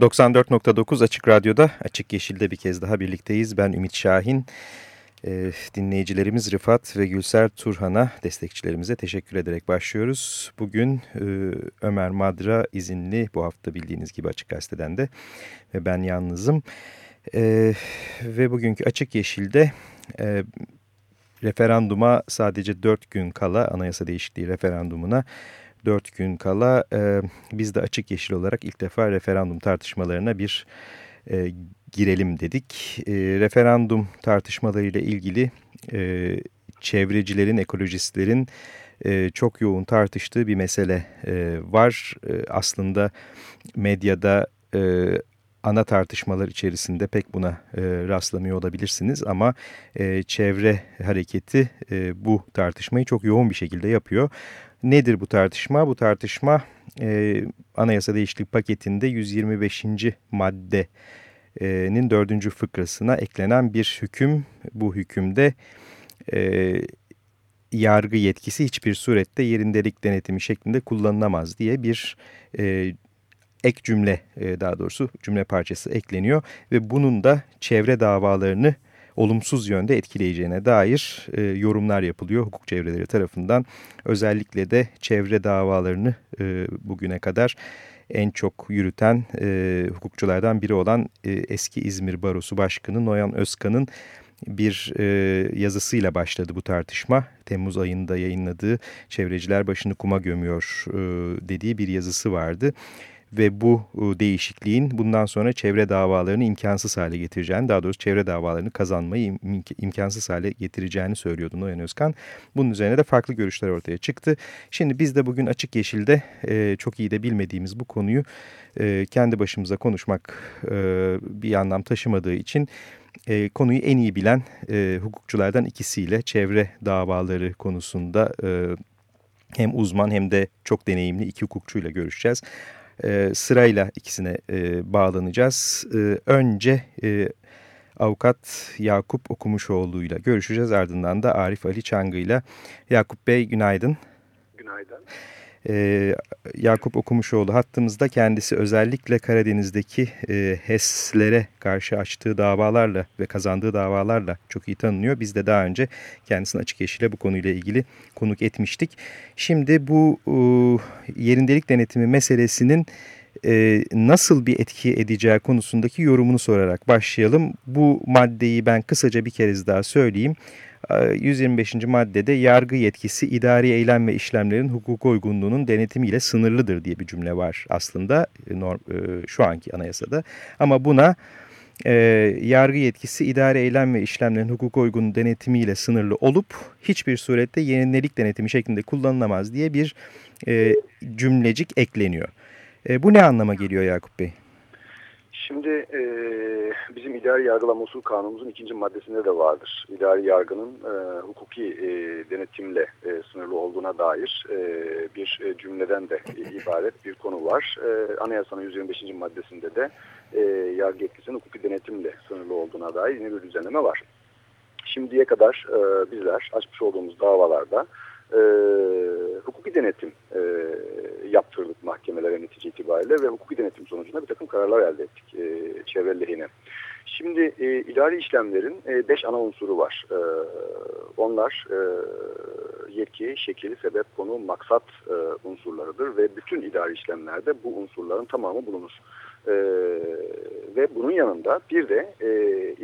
94.9 Açık Radyo'da Açık Yeşil'de bir kez daha birlikteyiz. Ben Ümit Şahin. E, dinleyicilerimiz Rıfat ve Gülser Turhan'a destekçilerimize teşekkür ederek başlıyoruz. Bugün e, Ömer Madra izinli bu hafta bildiğiniz gibi Açık Gazete'den de ve ben yalnızım. E, ve bugünkü Açık Yeşil'de e, referanduma sadece dört gün kala anayasa değişikliği referandumuna dört gün kala e, biz de Açık Yeşil olarak ilk defa referandum tartışmalarına bir e, girelim dedik. E, referandum tartışmalarıyla ilgili e, çevrecilerin, ekolojistlerin e, çok yoğun tartıştığı bir mesele e, var. E, aslında medyada e, ana tartışmalar içerisinde pek buna e, rastlamıyor olabilirsiniz ama e, çevre hareketi e, bu tartışmayı çok yoğun bir şekilde yapıyor. Nedir bu tartışma? Bu tartışma e, anayasa değişiklik paketinde 125. maddenin dördüncü fıkrasına eklenen bir hüküm. Bu hükümde e, yargı yetkisi hiçbir surette yerindelik denetimi şeklinde kullanılamaz diye bir e, ek cümle e, daha doğrusu cümle parçası ekleniyor ve bunun da çevre davalarını olumsuz yönde etkileyeceğine dair e, yorumlar yapılıyor hukuk çevreleri tarafından. Özellikle de çevre davalarını e, bugüne kadar en çok yürüten e, hukukçulardan biri olan e, eski İzmir Barosu Başkanı Noyan Özkan'ın bir e, yazısıyla başladı bu tartışma. Temmuz ayında yayınladığı Çevreciler Başını Kuma Gömüyor e, dediği bir yazısı vardı ve bu e, değişikliğin bundan sonra çevre davalarını imkansız hale getireceğini, daha doğrusu çevre davalarını kazanmayı imkansız hale getireceğini söylüyordu Noyan Özkan. Bunun üzerine de farklı görüşler ortaya çıktı. Şimdi biz de bugün Açık Yeşil'de e, çok iyi de bilmediğimiz bu konuyu e, kendi başımıza konuşmak bir anlam taşımadığı için konuyu en iyi bilen hukukçulardan ikisiyle çevre davaları konusunda hem uzman hem de çok deneyimli iki hukukçuyla görüşeceğiz e, sırayla ikisine e, bağlanacağız. E, önce e, avukat Yakup Okumuşoğlu ile görüşeceğiz. Ardından da Arif Ali Çangı ile. Yakup Bey günaydın. Günaydın. Ee, Yakup Okumuşoğlu hattımızda kendisi özellikle Karadeniz'deki e, HES'lere karşı açtığı davalarla ve kazandığı davalarla çok iyi tanınıyor. Biz de daha önce kendisini Açık Yeşil'e bu konuyla ilgili konuk etmiştik. Şimdi bu e, yerindelik denetimi meselesinin e, nasıl bir etki edeceği konusundaki yorumunu sorarak başlayalım. Bu maddeyi ben kısaca bir kez daha söyleyeyim. 125. maddede yargı yetkisi idari eylem ve işlemlerin hukuk uygunluğunun denetimiyle sınırlıdır diye bir cümle var aslında e, e, şu anki anayasada. Ama buna e, yargı yetkisi idari eylem ve işlemlerin hukuk uygun denetimiyle sınırlı olup hiçbir surette yenilelik denetimi şeklinde kullanılamaz diye bir e, cümlecik ekleniyor. E, bu ne anlama geliyor Yakup Bey? Şimdi e, bizim idari yargılama usul kanunumuzun ikinci maddesinde de vardır. İdari yargının e, hukuki e, denetimle e, sınırlı olduğuna dair e, bir e, cümleden de ibaret bir konu var. E, Anayasanın 125. maddesinde de e, yargı etkisinin hukuki denetimle sınırlı olduğuna dair yine bir düzenleme var. Şimdiye kadar e, bizler açmış olduğumuz davalarda e, hukuki denetim e, yaptırdık mahkemelere netice itibariyle ve hukuki denetim sonucunda bir takım kararlar elde ettik e, çevre lehine. Şimdi e, idari işlemlerin e, beş ana unsuru var. E, onlar e, yetki, şekil, sebep, konu, maksat e, unsurlarıdır ve bütün idari işlemlerde bu unsurların tamamı bulunur. E, ve bunun yanında bir de e,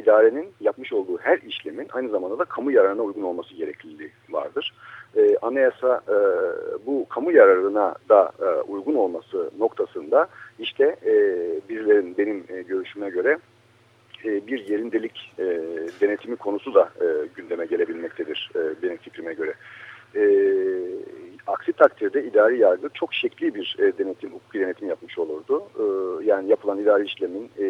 idarenin yapmış olduğu her işlemin aynı zamanda da kamu yararına uygun olması gerekliliği vardır. E, anayasa e, bu kamu yararına da e, uygun olması noktasında işte e, bizlerin benim e, görüşüme göre e, bir yerindelik e, denetimi konusu da e, gündeme gelebilmektedir e, benim fikrime göre. E, aksi takdirde idari yargı çok şekli bir e, denetim, hukuki denetim yapmış olurdu. E, yani yapılan idari işlemin e,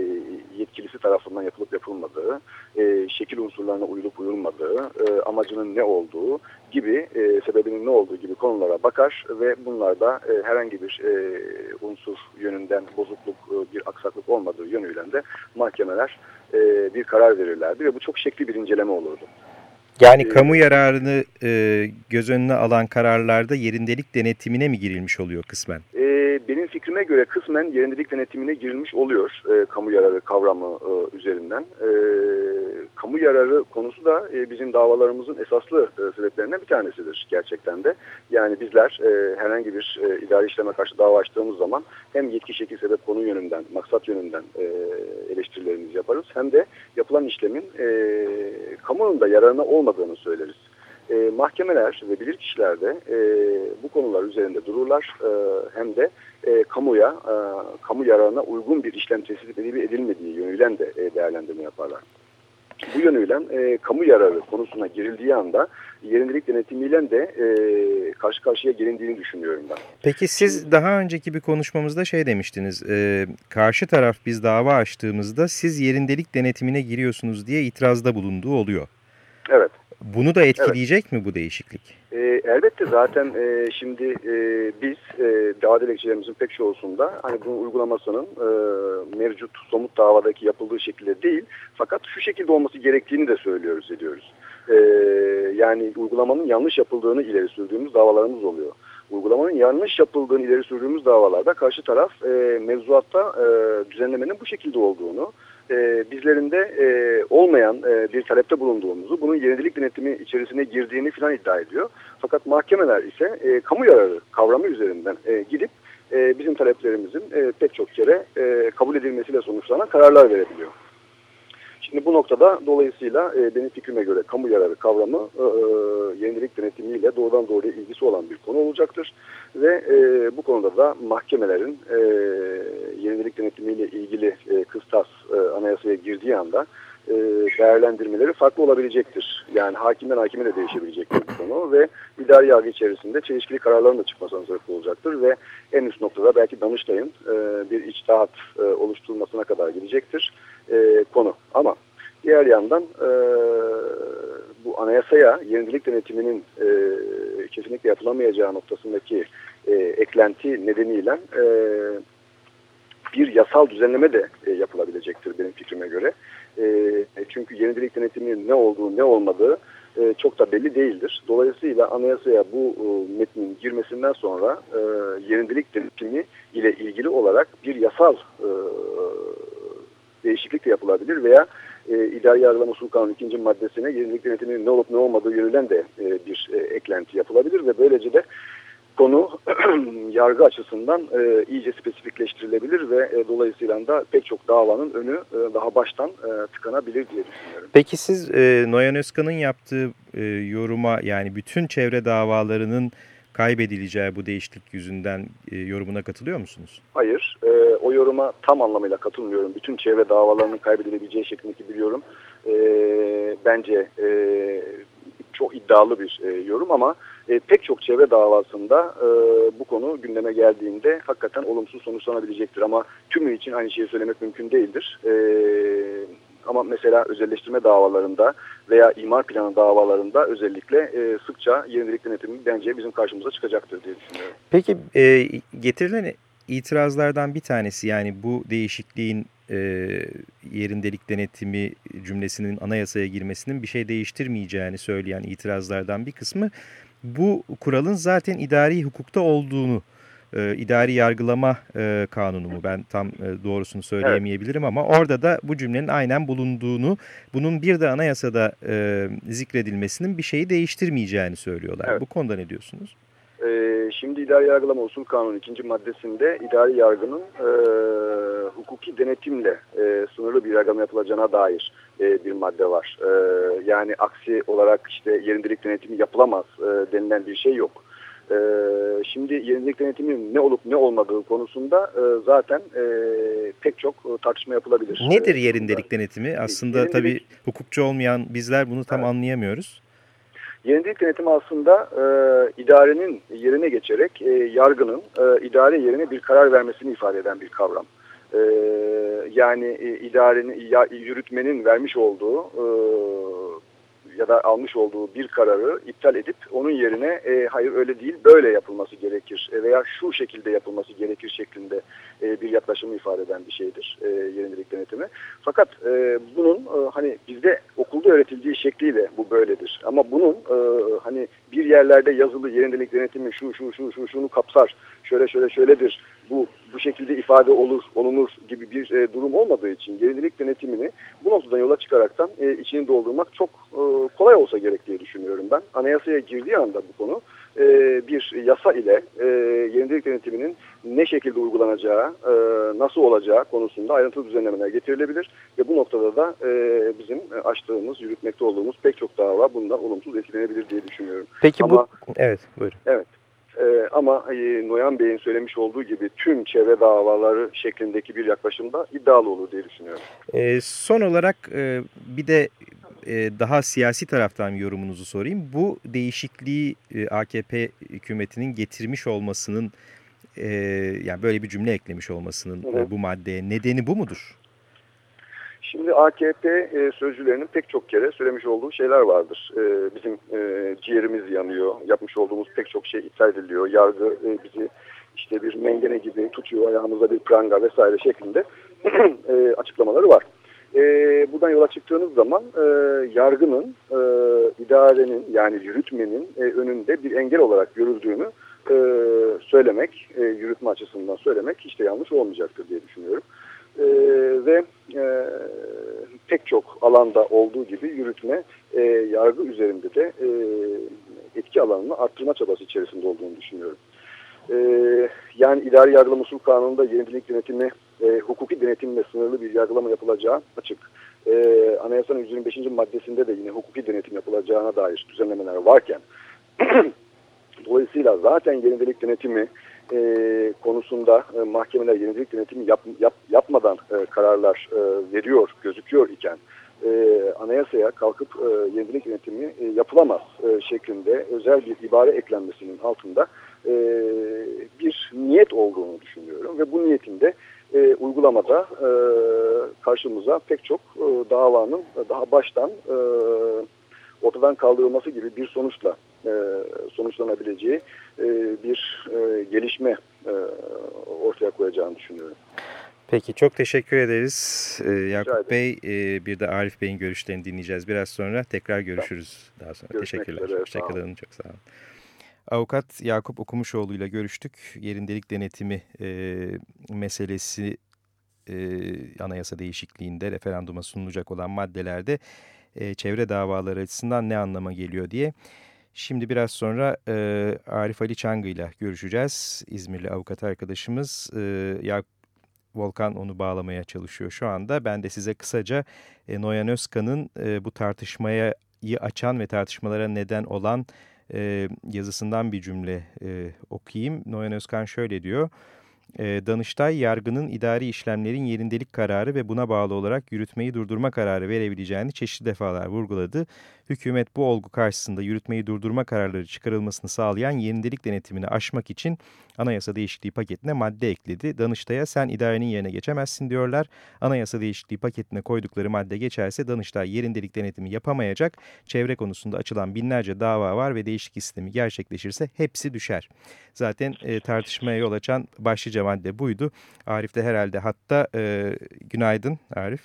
yetkilisi tarafından yapılıp yapılmadığı, e, şekil unsurlarına uyulup uyulmadığı, e, amacının ne olduğu gibi, e, sebebinin ne olduğu gibi konulara bakar ve bunlarda e, herhangi bir e, unsur yönünden bozukluk, e, bir aksaklık olmadığı yönüyle de mahkemeler e, bir karar verirlerdi ve bu çok şekli bir inceleme olurdu. Yani ee, kamu yararını e, göz önüne alan kararlarda yerindelik denetimine mi girilmiş oluyor kısmen? E, benim fikrime göre kısmen yerindelik denetimine girilmiş oluyor e, kamu yararı kavramı e, üzerinden. E, kamu yararı konusu da e, bizim davalarımızın esaslı e, sebeplerinden bir tanesidir gerçekten de. Yani bizler e, herhangi bir e, idari işleme karşı dava açtığımız zaman hem yetki şekil sebep konu yönünden, maksat yönünden e, eleştirilerimizi yaparız. Hem de yapılan işlemin e, kamunun da yararına olmadığını söyleriz. E, mahkemeler ve bilirkişiler de e, bu konular üzerinde dururlar. E, hem de e, kamuya, e, kamu yararına uygun bir işlem tesis edilip edilmediği yönüyle de e, değerlendirme yaparlar. Bu yönüyle e, kamu yararı konusuna girildiği anda yerindelik denetimiyle de e, karşı karşıya gelindiğini düşünüyorum ben. Peki siz daha önceki bir konuşmamızda şey demiştiniz, e, karşı taraf biz dava açtığımızda siz yerindelik denetimine giriyorsunuz diye itirazda bulunduğu oluyor. Evet. Bunu da etkileyecek evet. mi bu değişiklik? E, elbette zaten e, şimdi e, biz e, dava dilekçelerimizin pek çoğusunda hani bunun uygulamasının e, mevcut somut davadaki yapıldığı şekilde değil fakat şu şekilde olması gerektiğini de söylüyoruz ediyoruz. E, yani uygulamanın yanlış yapıldığını ileri sürdüğümüz davalarımız oluyor. Uygulamanın yanlış yapıldığını ileri sürdüğümüz davalarda karşı taraf e, mevzuatta e, düzenlemenin bu şekilde olduğunu e, bizlerinde e, olmayan e, bir talepte bulunduğumuzu, bunun yenilik denetimi içerisine girdiğini filan iddia ediyor. Fakat mahkemeler ise e, kamu yararı kavramı üzerinden e, gidip e, bizim taleplerimizin e, pek çok kere e, kabul edilmesiyle sonuçlanan kararlar verebiliyor. Şimdi bu noktada dolayısıyla e, benim fikrime göre kamu yararı kavramı e, e, yenilik denetimiyle doğrudan doğruya ilgisi olan bir konu olacaktır. Ve e, bu konuda da mahkemelerin e, yenilik denetimiyle ilgili e, kıstas e, anayasaya girdiği anda e, değerlendirmeleri farklı olabilecektir. Yani hakimden hakime de değişebilecek bir konu ve idari yargı içerisinde çelişkili kararların da çıkmasına sebep olacaktır ve en üst noktada belki Danıştay'ın e, bir içtihat e, oluşturulmasına kadar gidecektir e, konu. Ama diğer yandan e, bu anayasaya yenilik denetiminin e, kesinlikle yapılamayacağı noktasındaki e, eklenti nedeniyle e, bir yasal düzenleme de e, yapılabilecektir benim fikrime göre. E, çünkü yenilik denetiminin ne olduğu ne olmadığı e, çok da belli değildir. Dolayısıyla anayasaya bu e, metnin girmesinden sonra e, yenilik denetimi ile ilgili olarak bir yasal e, değişiklik de yapılabilir veya e, idari yargılama usul kanunu ikinci maddesine yenilik denetiminin ne olup ne olmadığı yönünden de e, bir e, eklenti yapılabilir ve böylece de konu yargı açısından e, iyice spesifikleştirilebilir ve e, dolayısıyla da pek çok davanın önü e, daha baştan e, tıkanabilir diye düşünüyorum. Peki siz e, Noyan Özkan'ın yaptığı e, yoruma yani bütün çevre davalarının kaybedileceği bu değişiklik yüzünden e, yorumuna katılıyor musunuz? Hayır. E, o yoruma tam anlamıyla katılmıyorum. Bütün çevre davalarının kaybedilebileceği şeklindeki bir yorum. E, bence e, çok iddialı bir e, yorum ama e, pek çok çevre davasında e, bu konu gündeme geldiğinde hakikaten olumsuz sonuçlanabilecektir. Ama tümü için aynı şeyi söylemek mümkün değildir. E, ama mesela özelleştirme davalarında veya imar planı davalarında özellikle e, sıkça yenilik denetimi bence bizim karşımıza çıkacaktır diye düşünüyorum. Peki e, getirilen itirazlardan bir tanesi yani bu değişikliğin e, yerindelik denetimi cümlesinin anayasaya girmesinin bir şey değiştirmeyeceğini söyleyen itirazlardan bir kısmı bu kuralın zaten idari hukukta olduğunu e, idari yargılama e, kanunu mu ben tam e, doğrusunu söyleyemeyebilirim ama orada da bu cümlenin aynen bulunduğunu bunun bir de anayasada e, zikredilmesinin bir şeyi değiştirmeyeceğini söylüyorlar. Evet. Bu konuda ne diyorsunuz? Ee, şimdi idari yargılama usul kanunu ikinci maddesinde idari yargının e, hukuki denetimle e, sınırlı bir yargılama yapılacağına dair e, bir madde var. E, yani aksi olarak işte yerindelik denetimi yapılamaz e, denilen bir şey yok. E, şimdi yenilik denetiminin ne olup ne olmadığı konusunda e, zaten e, pek çok e, tartışma yapılabilir. Nedir yerindelik denetimi? Aslında yerindelik... tabii hukukçu olmayan bizler bunu tam evet. anlayamıyoruz. Yenilik denetimi aslında e, idarenin yerine geçerek e, yargının e, idare yerine bir karar vermesini ifade eden bir kavram. E, yani e, idarenin, ya, yürütmenin vermiş olduğu e, ya da almış olduğu bir kararı iptal edip onun yerine e, hayır öyle değil böyle yapılması gerekir e, veya şu şekilde yapılması gerekir şeklinde e, bir yaklaşımı ifade eden bir şeydir e, yenilik denetimi. Fakat e, bunun e, hani bizde okulda öğretildiği şekliyle bu böyledir. Ama bunun e, hani bir yerlerde yazılı yenilik denetimi şu şu şu şu şunu kapsar şöyle şöyle şöyledir bu bu şekilde ifade olur, olunur gibi bir e, durum olmadığı için gerililik denetimini bu noktadan yola çıkaraktan e, içini doldurmak çok e, kolay olsa gerek diye düşünüyorum ben. Anayasaya girdiği anda bu konu e, bir yasa ile e, yenilik denetiminin ne şekilde uygulanacağı, e, nasıl olacağı konusunda ayrıntılı düzenlemeler getirilebilir ve bu noktada da e, bizim açtığımız, yürütmekte olduğumuz pek çok dava bundan olumsuz etkilenebilir diye düşünüyorum. Peki Ama, bu, evet buyurun. Evet. Ee, ama e, Noyan Bey'in söylemiş olduğu gibi tüm çevre davaları şeklindeki bir yaklaşımda iddialı olur diye düşünüyorum. E, son olarak e, bir de e, daha siyasi taraftan yorumunuzu sorayım. Bu değişikliği e, AKP hükümetinin getirmiş olmasının, e, yani böyle bir cümle eklemiş olmasının e, bu maddeye nedeni bu mudur? Şimdi AKP e, sözcülerinin pek çok kere söylemiş olduğu şeyler vardır. E, bizim e, ciğerimiz yanıyor, yapmış olduğumuz pek çok şey iptal ediliyor, yargı e, bizi işte bir mengene gibi tutuyor, ayağımızda bir pranga vesaire şeklinde e, açıklamaları var. E, buradan yola çıktığınız zaman e, yargının, e, idarenin yani yürütmenin e, önünde bir engel olarak görüldüğünü e, söylemek, e, yürütme açısından söylemek hiç de yanlış olmayacaktır diye düşünüyorum e, ve e, pek çok alanda olduğu gibi yürütme e, yargı üzerinde de e, etki alanını arttırma çabası içerisinde olduğunu düşünüyorum. E, yani idari yargılama usul kanununda yenilik denetimi e, hukuki denetimle sınırlı bir yargılama yapılacağı açık. E, anayasanın 125. maddesinde de yine hukuki denetim yapılacağına dair düzenlemeler varken dolayısıyla zaten yenilik denetimi e, konusunda e, mahkemeler yenilik denetimi yap, yap, yapmadan e, kararlar e, veriyor, gözüküyor iken e, anayasaya kalkıp e, yenilik yönetimi e, yapılamaz e, şeklinde özel bir ibare eklenmesinin altında e, bir niyet olduğunu düşünüyorum ve bu niyetinde e, uygulamada e, karşımıza pek çok e, davanın daha baştan e, ortadan kaldırılması gibi bir sonuçla e, sonuçlanabileceği e, bir e, gelişme e, ortaya koyacağını düşünüyorum. Peki çok teşekkür ederiz ee, Yakup Bey. E, bir de Arif Bey'in görüşlerini dinleyeceğiz biraz sonra. Tekrar görüşürüz daha sonra. Görüşmek Teşekkürler. Hoşçakalın. Çok sağ olun. Avukat Yakup Okumuşoğlu ile görüştük. Yerindelik denetimi e, meselesi e, anayasa değişikliğinde referanduma sunulacak olan maddelerde e, çevre davaları açısından ne anlama geliyor diye. Şimdi biraz sonra e, Arif Ali Çangı ile görüşeceğiz. İzmirli avukat arkadaşımız e, ya Volkan onu bağlamaya çalışıyor şu anda. Ben de size kısaca e, Noyan Özkan'ın e, bu tartışmayı açan ve tartışmalara neden olan e, yazısından bir cümle e, okuyayım. Noyan Özkan şöyle diyor. E, Danıştay yargının idari işlemlerin yerindelik kararı ve buna bağlı olarak yürütmeyi durdurma kararı verebileceğini çeşitli defalar vurguladı hükümet bu olgu karşısında yürütmeyi durdurma kararları çıkarılmasını sağlayan yenidelik denetimini aşmak için anayasa değişikliği paketine madde ekledi. Danıştay'a sen idarenin yerine geçemezsin diyorlar. Anayasa değişikliği paketine koydukları madde geçerse Danıştay yerindelik denetimi yapamayacak. Çevre konusunda açılan binlerce dava var ve değişiklik sistemi gerçekleşirse hepsi düşer. Zaten e, tartışmaya yol açan başlıca madde buydu. Arif de herhalde hatta e, günaydın Arif.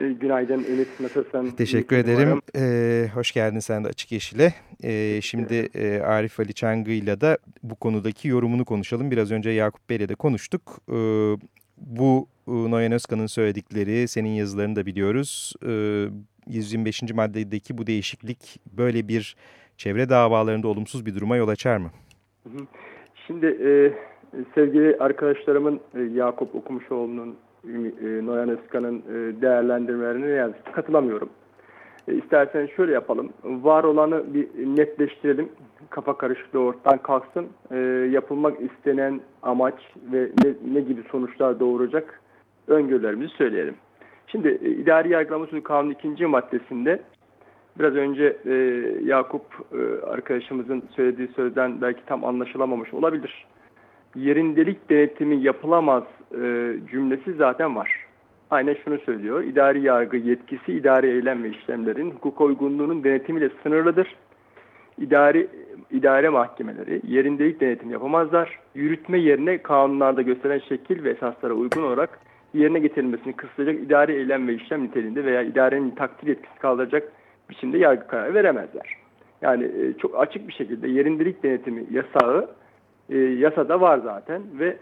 E, günaydın Ümit nasılsın? Teşekkür ederim. Ee, hoş geldin sen de Açık Yeşil'e. Ee, şimdi e, Arif Ali Çangı'yla da bu konudaki yorumunu konuşalım. Biraz önce Yakup Bey'le de konuştuk. Ee, bu e, Noyan Özkan'ın söyledikleri, senin yazılarını da biliyoruz. Ee, 125. maddedeki bu değişiklik böyle bir çevre davalarında olumsuz bir duruma yol açar mı? Şimdi e, sevgili arkadaşlarımın e, Yakup Okumuşoğlu'nun e, Noyan Özkan'ın e, değerlendirmelerine yani katılamıyorum. E, istersen şöyle yapalım. Var olanı bir netleştirelim. Kafa karışıklığı ortadan kalksın. E, yapılmak istenen amaç ve ne, ne gibi sonuçlar doğuracak öngörülerimizi söyleyelim. Şimdi e, idari yargılama usulü kanunun ikinci maddesinde Biraz önce e, Yakup e, arkadaşımızın söylediği sözden belki tam anlaşılamamış olabilir. Yerindelik denetimi yapılamaz e, cümlesi zaten var. Aynen şunu söylüyor. İdari yargı yetkisi idari eylem ve işlemlerin hukuk uygunluğunun denetimiyle sınırlıdır. İdari idare mahkemeleri yerindelik denetimi yapamazlar. Yürütme yerine kanunlarda gösteren şekil ve esaslara uygun olarak yerine getirilmesini kısıtlayacak idari eylem ve işlem niteliğinde veya idarenin takdir yetkisi kaldıracak biçimde yargı kararı veremezler. Yani e, çok açık bir şekilde yerindelik denetimi yasağı e, yasada var zaten ve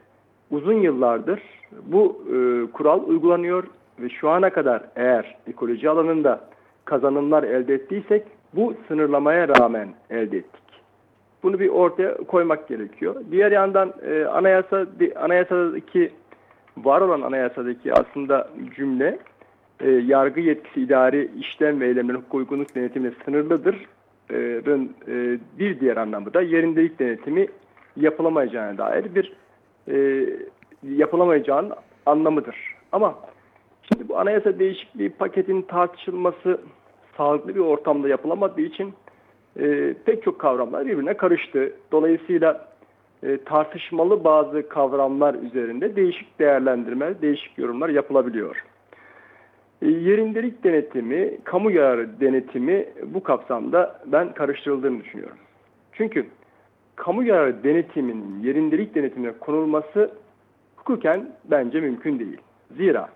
uzun yıllardır bu e, kural uygulanıyor ve şu ana kadar eğer ekoloji alanında kazanımlar elde ettiysek bu sınırlamaya rağmen elde ettik. Bunu bir ortaya koymak gerekiyor. Diğer yandan e, anayasa anayasadaki var olan anayasadaki aslında cümle e, yargı yetkisi idari işlem ve eylemlerin hukuk uygunluk denetimine sınırlıdır. E, e, bir diğer anlamı da yerindelik denetimi yapılamayacağına dair bir e, yapılamayacağının anlamıdır. Ama şimdi bu anayasa değişikliği paketin tartışılması sağlıklı bir ortamda yapılamadığı için e, pek çok kavramlar birbirine karıştı. Dolayısıyla e, tartışmalı bazı kavramlar üzerinde değişik değerlendirme, değişik yorumlar yapılabiliyor. E, yerindelik denetimi, kamu yararı denetimi bu kapsamda ben karıştırıldığını düşünüyorum. Çünkü kamu yararı denetiminin yerindelik denetimine konulması hukuken bence mümkün değil. Zira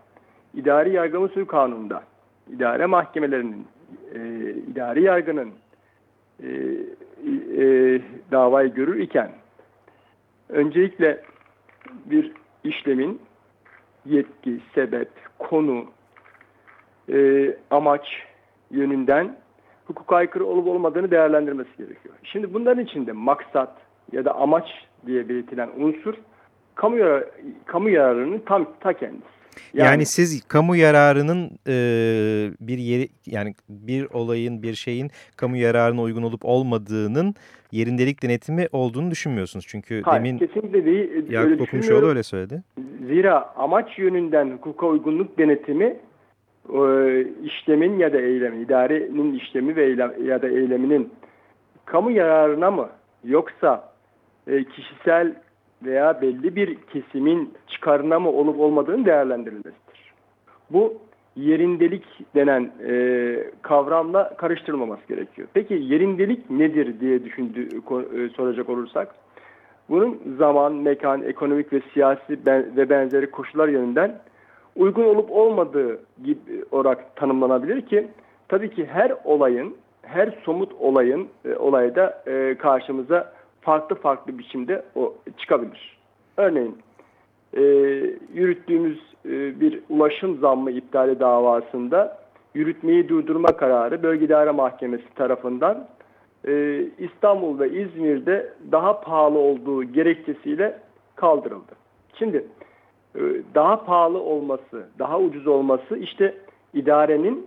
idari yargı usulü kanununda idare mahkemelerinin, e, idari yargının e, e, davayı görür iken öncelikle bir işlemin yetki, sebep, konu, e, amaç yönünden hukuka aykırı olup olmadığını değerlendirmesi gerekiyor. Şimdi bunların içinde maksat ya da amaç diye belirtilen unsur kamu, yarar, kamu yararının tam ta kendisi. Yani, yani siz kamu yararının e, bir yeri yani bir olayın bir şeyin kamu yararına uygun olup olmadığının yerindelik denetimi olduğunu düşünmüyorsunuz. Çünkü Hayır, demin kesinlikle değil. Yakup Okumuşoğlu öyle söyledi. Zira amaç yönünden hukuka uygunluk denetimi işlemin ya da eylemin, idarenin işlemi ve eylem, ya da eyleminin kamu yararına mı yoksa e, kişisel veya belli bir kesimin çıkarına mı olup olmadığını değerlendirilmesidir. Bu yerindelik denen e, kavramla karıştırılmaması gerekiyor. Peki yerindelik nedir diye düşündü, e, soracak olursak, bunun zaman, mekan, ekonomik ve siyasi ben, ve benzeri koşullar yönünden uygun olup olmadığı gibi olarak tanımlanabilir ki, tabii ki her olayın, her somut olayın e, olayda e, karşımıza farklı farklı biçimde o çıkabilir. Örneğin e, yürüttüğümüz e, bir ulaşım zammı iptali davasında yürütmeyi durdurma kararı Bölge İdare Mahkemesi tarafından e, İstanbul ve İzmir'de daha pahalı olduğu gerekçesiyle kaldırıldı. Şimdi daha pahalı olması, daha ucuz olması işte idarenin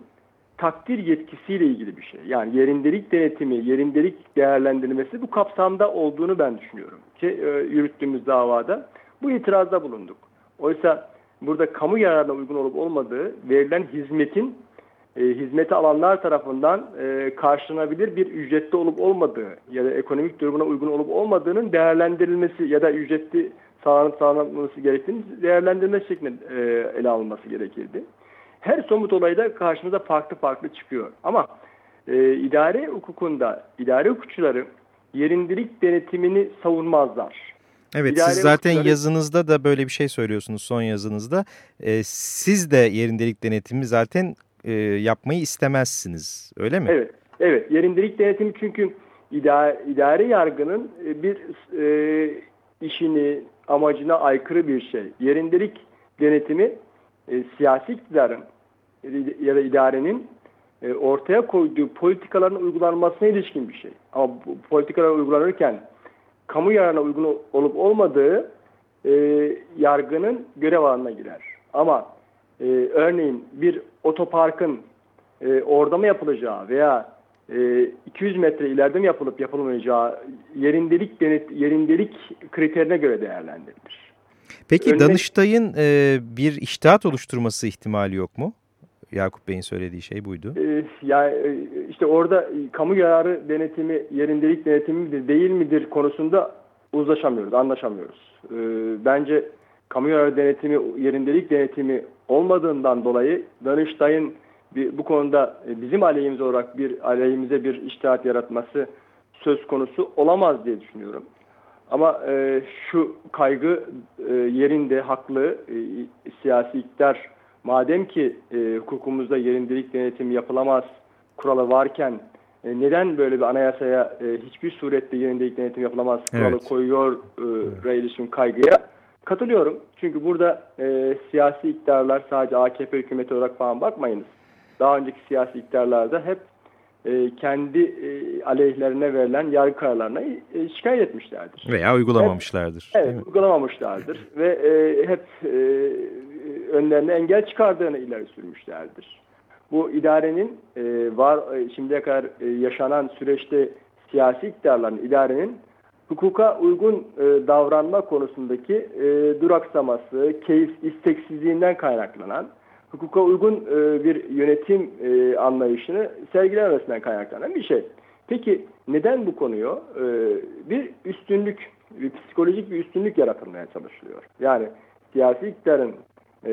takdir yetkisiyle ilgili bir şey. Yani yerindelik denetimi, yerindelik değerlendirmesi bu kapsamda olduğunu ben düşünüyorum. Ki e, yürüttüğümüz davada bu itirazda bulunduk. Oysa burada kamu yararına uygun olup olmadığı verilen hizmetin e, hizmeti alanlar tarafından e, karşılanabilir bir ücretli olup olmadığı ya da ekonomik durumuna uygun olup olmadığının değerlendirilmesi ya da ücretli sağlanıp sağlanması gerektiğini değerlendirme şeklinde e, ele alınması gerekirdi. Her somut olayda karşımıza farklı farklı çıkıyor. Ama e, idare hukukunda idare hukukçuları yerindelik denetimini savunmazlar. Evet İdare siz zaten hukukçuları... yazınızda da böyle bir şey söylüyorsunuz son yazınızda. E, siz de yerindelik denetimi zaten e, yapmayı istemezsiniz öyle mi? Evet, evet yerindelik denetimi çünkü idare, idare yargının e, bir e, işini amacına aykırı bir şey. Yerindelik denetimi e, siyasi iktidarın ya da idarenin e, ortaya koyduğu politikaların uygulanmasına ilişkin bir şey. Ama bu politikalar uygulanırken kamu yararına uygun olup olmadığı e, yargının görev alanına girer. Ama e, örneğin bir otoparkın e, orada mı yapılacağı veya e, 200 metre ileride mi yapılıp yapılmayacağı yerindelik denet, yerindelik kriterine göre değerlendirilir. Peki Önüne... Danıştay'ın e, bir iştihat oluşturması ihtimali yok mu? Yakup Bey'in söylediği şey buydu. Ee, e, işte orada kamu yararı denetimi yerindelik denetimi midir değil midir konusunda uzlaşamıyoruz, anlaşamıyoruz. Ee, bence kamu yararı denetimi yerindelik denetimi olmadığından dolayı Danıştay'ın bu konuda e, bizim aleyhimize olarak bir aleyhimize bir iştihat yaratması söz konusu olamaz diye düşünüyorum. Ama e, şu kaygı e, yerinde haklı e, siyasi iktidar madem ki e, hukukumuzda yerindelik denetimi yapılamaz kuralı varken e, neden böyle bir anayasaya e, hiçbir surette yerindelik denetim yapılamaz kuralı evet. koyuyor e, evet. ilişkin kaygıya katılıyorum. Çünkü burada e, siyasi iktidarlar sadece AKP hükümeti olarak falan bakmayınız. Daha önceki siyasi iktidarlarda hep e, kendi e, aleyhlerine verilen yargı kararlarına e, şikayet etmişlerdir. Veya uygulamamışlardır. Hep, evet, uygulamamışlardır ve e, hep e, önlerine engel çıkardığını ileri sürmüşlerdir. Bu idarenin e, var e, şimdiye kadar e, yaşanan süreçte siyasi iktidarların idarenin hukuka uygun e, davranma konusundaki e, duraksaması, keyif isteksizliğinden kaynaklanan hukuka uygun e, bir yönetim e, anlayışını sergilememesinden kaynaklanan bir şey. Peki neden bu konuyu e, bir üstünlük, bir psikolojik bir üstünlük yaratılmaya çalışılıyor? Yani siyasi iktidarın e,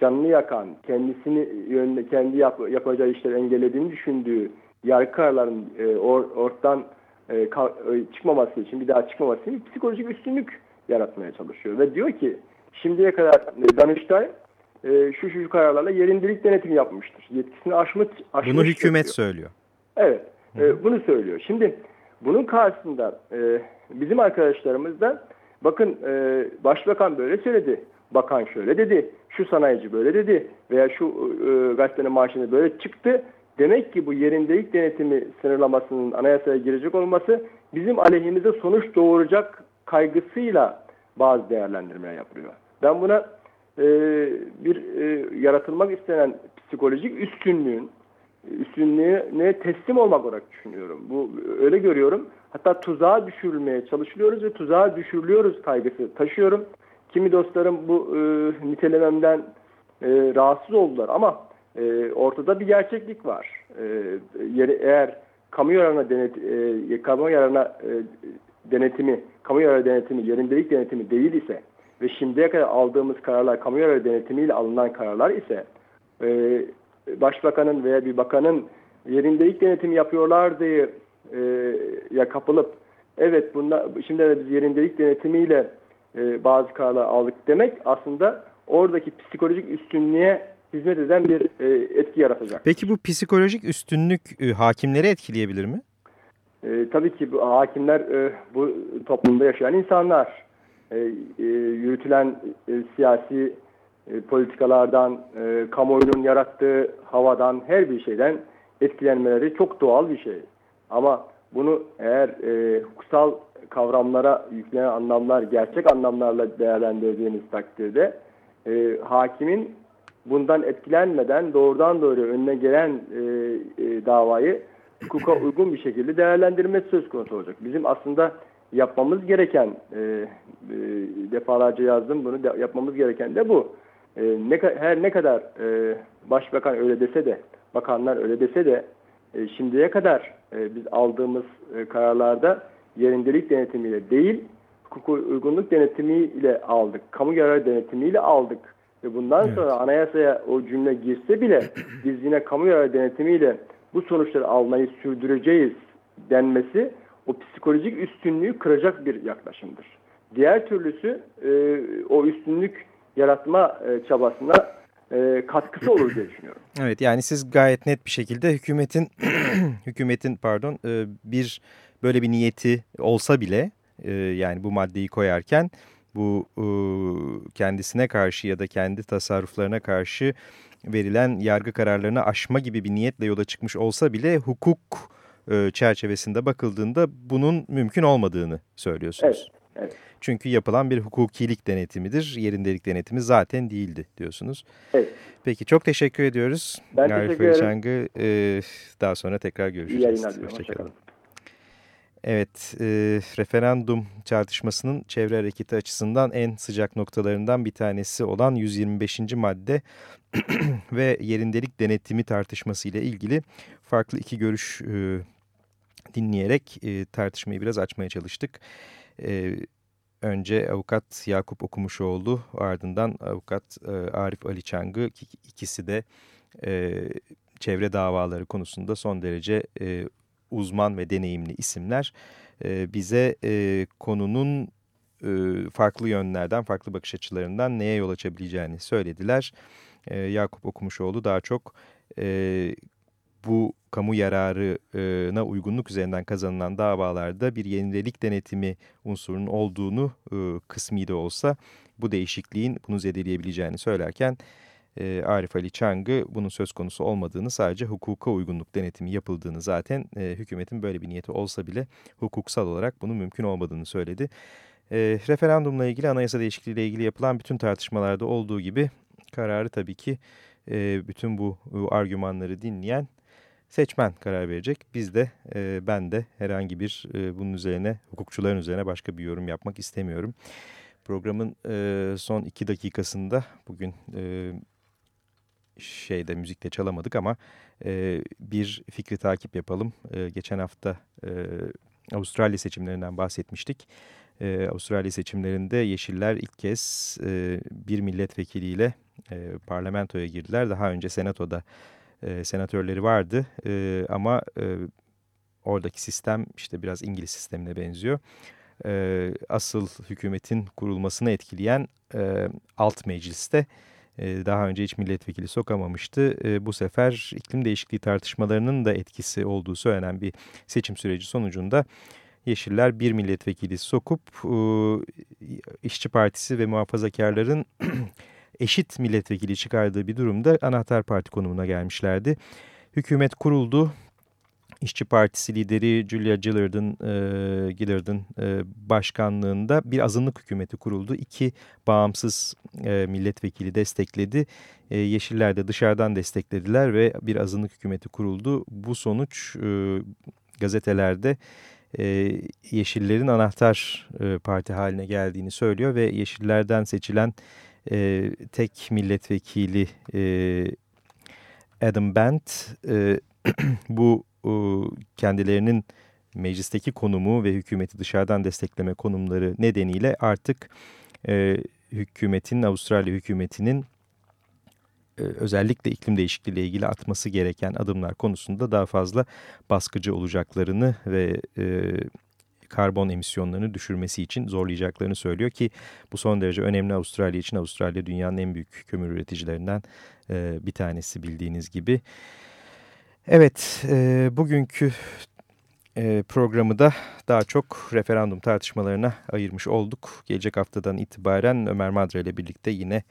canını yakan, kendisini yönde, kendi yap, yapacağı işleri engellediğini düşündüğü yargı kararların e, or, ortadan e, ka, e, çıkmaması için, bir daha çıkmaması için bir psikolojik üstünlük yaratmaya çalışıyor. Ve diyor ki şimdiye kadar e, Danıştay e, şu şu kararlarla yerindelik denetimi yapmıştır. Yetkisini aşmış. aşmış bunu hükümet diyor. söylüyor. Evet. E, bunu söylüyor. Şimdi bunun karşısında e, bizim arkadaşlarımız da bakın e, başbakan böyle söyledi. Bakan şöyle dedi. Şu sanayici böyle dedi. Veya şu e, gazetenin maaşını böyle çıktı. Demek ki bu yerindelik denetimi sınırlamasının anayasaya girecek olması bizim aleyhimize sonuç doğuracak kaygısıyla bazı değerlendirmeler yapılıyor. Ben buna e, bir e, yaratılmak istenen psikolojik üstünlüğün üstünlüğüne teslim olmak olarak düşünüyorum. Bu öyle görüyorum. Hatta tuzağa düşürülmeye çalışılıyoruz ve tuzağa düşürülüyoruz kaygısı taşıyorum. Kimi dostlarım bu e, nitelememden e, rahatsız oldular ama e, ortada bir gerçeklik var. E, eğer kamu yararına denet, e, kamu yararına e, denetimi, kamu yararı denetimi, yerindelik denetimi değil ise ve şimdiye kadar aldığımız kararlar kamu yararı denetimiyle alınan kararlar ise e, başbakanın veya bir bakanın yerindelik denetimi yapıyorlar diye e, ya kapılıp evet bunlar şimdi de biz yerindelik denetimiyle e, bazı kararlar aldık demek aslında oradaki psikolojik üstünlüğe hizmet eden bir e, etki yaratacak. Peki bu psikolojik üstünlük e, hakimleri etkileyebilir mi? E, tabii ki bu hakimler e, bu toplumda yaşayan insanlar. E, e, yürütülen e, siyasi politikalardan, kamuoyunun yarattığı havadan, her bir şeyden etkilenmeleri çok doğal bir şey. Ama bunu eğer e, hukuksal kavramlara yüklenen anlamlar gerçek anlamlarla değerlendirdiğiniz takdirde e, hakimin bundan etkilenmeden doğrudan doğruya önüne gelen e, e, davayı hukuka uygun bir şekilde değerlendirmesi söz konusu olacak. Bizim aslında yapmamız gereken e, e, defalarca yazdım bunu de, yapmamız gereken de bu. E, ne, her ne kadar e, başbakan öyle dese de bakanlar öyle dese de e, şimdiye kadar e, biz aldığımız e, kararlarda yerindelik denetimiyle değil, hukuk uygunluk denetimiyle aldık. Kamu yararı denetimiyle aldık. Ve bundan evet. sonra anayasaya o cümle girse bile biz yine kamu yararı denetimiyle bu sonuçları almayı sürdüreceğiz denmesi o psikolojik üstünlüğü kıracak bir yaklaşımdır. Diğer türlüsü e, o üstünlük yaratma e, çabasına e, katkısı olur diye düşünüyorum. Evet yani siz gayet net bir şekilde hükümetin hükümetin pardon e, bir böyle bir niyeti olsa bile e, yani bu maddeyi koyarken bu e, kendisine karşı ya da kendi tasarruflarına karşı verilen yargı kararlarını aşma gibi bir niyetle yola çıkmış olsa bile hukuk e, çerçevesinde bakıldığında bunun mümkün olmadığını söylüyorsunuz. Evet, evet. Çünkü yapılan bir hukukilik denetimidir. Yerindelik denetimi zaten değildi diyorsunuz. Evet. Peki çok teşekkür ediyoruz. Ben Arif teşekkür ederim. Çangı, e, daha sonra tekrar görüşeceğiz. Diliyorum. Hoşçakalın. Evet, e, referandum tartışmasının çevre hareketi açısından en sıcak noktalarından bir tanesi olan 125. madde ve yerindelik denetimi tartışması ile ilgili farklı iki görüş e, dinleyerek e, tartışmayı biraz açmaya çalıştık. E, önce avukat Yakup Okumuşoğlu ardından avukat e, Arif Ali Çangı ikisi de e, çevre davaları konusunda son derece e, uzman ve deneyimli isimler e, bize e, konunun e, farklı yönlerden, farklı bakış açılarından neye yol açabileceğini söylediler. E, Yakup Okumuşoğlu daha çok e, bu kamu yararına uygunluk üzerinden kazanılan davalarda bir yenilik denetimi unsurunun olduğunu e, kısmi de olsa bu değişikliğin bunu zedeleyebileceğini söylerken e, Arif Ali Çangı bunun söz konusu olmadığını sadece hukuka uygunluk denetimi yapıldığını zaten e, hükümetin böyle bir niyeti olsa bile hukuksal olarak bunun mümkün olmadığını söyledi. E, referandumla ilgili anayasa değişikliği ile ilgili yapılan bütün tartışmalarda olduğu gibi kararı tabii ki e, bütün bu, argümanları dinleyen seçmen karar verecek. Biz de e, ben de herhangi bir e, bunun üzerine hukukçuların üzerine başka bir yorum yapmak istemiyorum. Programın e, son iki dakikasında bugün e, şeyde müzikte çalamadık ama e, bir fikri takip yapalım. E, geçen hafta e, Avustralya seçimlerinden bahsetmiştik. E, Avustralya seçimlerinde Yeşiller ilk kez e, bir milletvekiliyle e, parlamentoya girdiler. Daha önce senatoda e, senatörleri vardı e, ama e, oradaki sistem işte biraz İngiliz sistemine benziyor. E, asıl hükümetin kurulmasını etkileyen e, alt mecliste e, daha önce hiç milletvekili sokamamıştı. E, bu sefer iklim değişikliği tartışmalarının da etkisi olduğu söylenen bir seçim süreci sonucunda Yeşiller bir milletvekili sokup e, İşçi Partisi ve muhafazakarların eşit milletvekili çıkardığı bir durumda anahtar parti konumuna gelmişlerdi. Hükümet kuruldu. İşçi Partisi lideri Julia Gillard'ın e, Gillard'ın e, başkanlığında bir azınlık hükümeti kuruldu. İki bağımsız e, milletvekili destekledi. E, Yeşiller de dışarıdan desteklediler ve bir azınlık hükümeti kuruldu. Bu sonuç e, gazetelerde e, Yeşillerin anahtar e, parti haline geldiğini söylüyor ve Yeşillerden seçilen e, tek milletvekili e, Adam Bent e, bu e, kendilerinin meclisteki konumu ve hükümeti dışarıdan destekleme konumları nedeniyle artık e, hükümetin, Avustralya hükümetinin özellikle iklim değişikliği ile ilgili atması gereken adımlar konusunda daha fazla baskıcı olacaklarını ve e, karbon emisyonlarını düşürmesi için zorlayacaklarını söylüyor ki bu son derece önemli Avustralya için. Avustralya dünyanın en büyük kömür üreticilerinden e, bir tanesi bildiğiniz gibi. Evet, e, bugünkü e, programı da daha çok referandum tartışmalarına ayırmış olduk. Gelecek haftadan itibaren Ömer Madre ile birlikte yine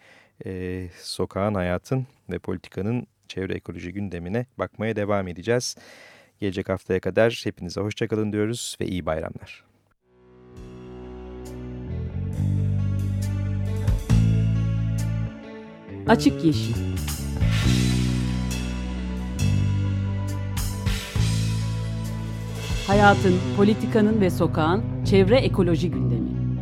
e, sokağın, hayatın ve politikanın çevre ekoloji gündemine bakmaya devam edeceğiz. Gelecek haftaya kadar hepinize hoşçakalın diyoruz ve iyi bayramlar. Açık Yeşil Hayatın, politikanın ve sokağın çevre ekoloji gündemi.